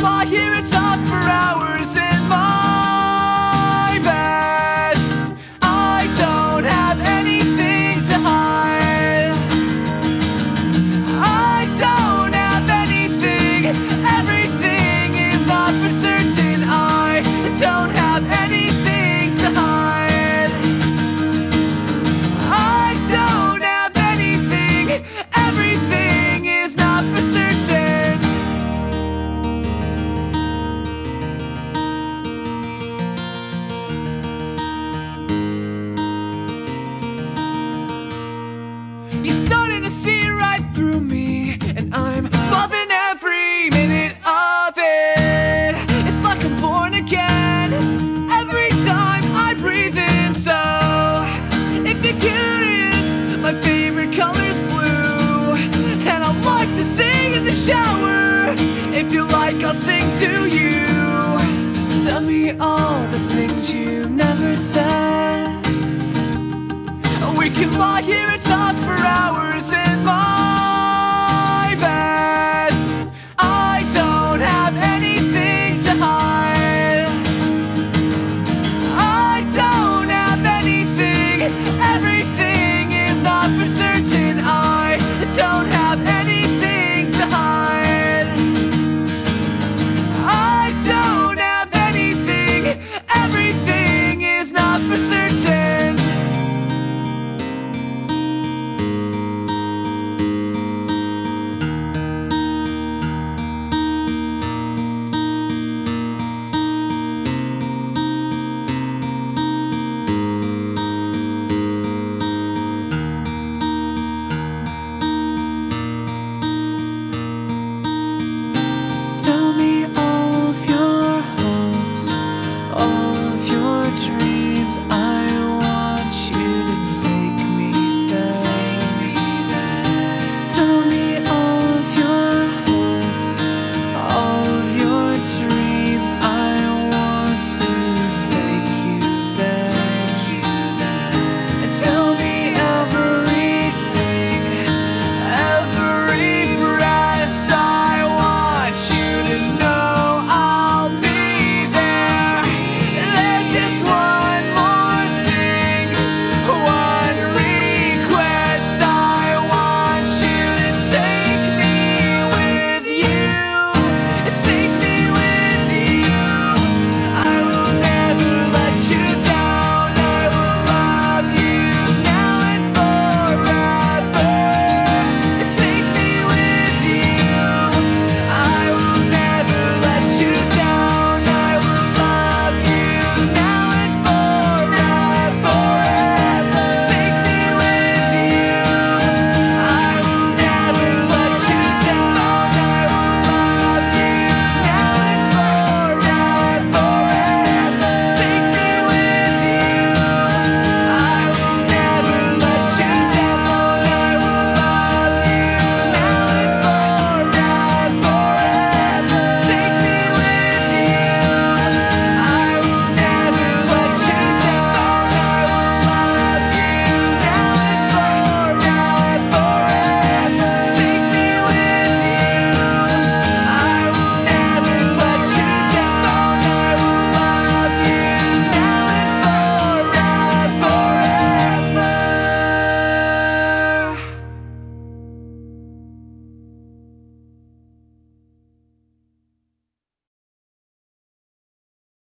lie here and Feel like I'll sing to you? Tell me all the things you never said. We can lie here and talk for hours.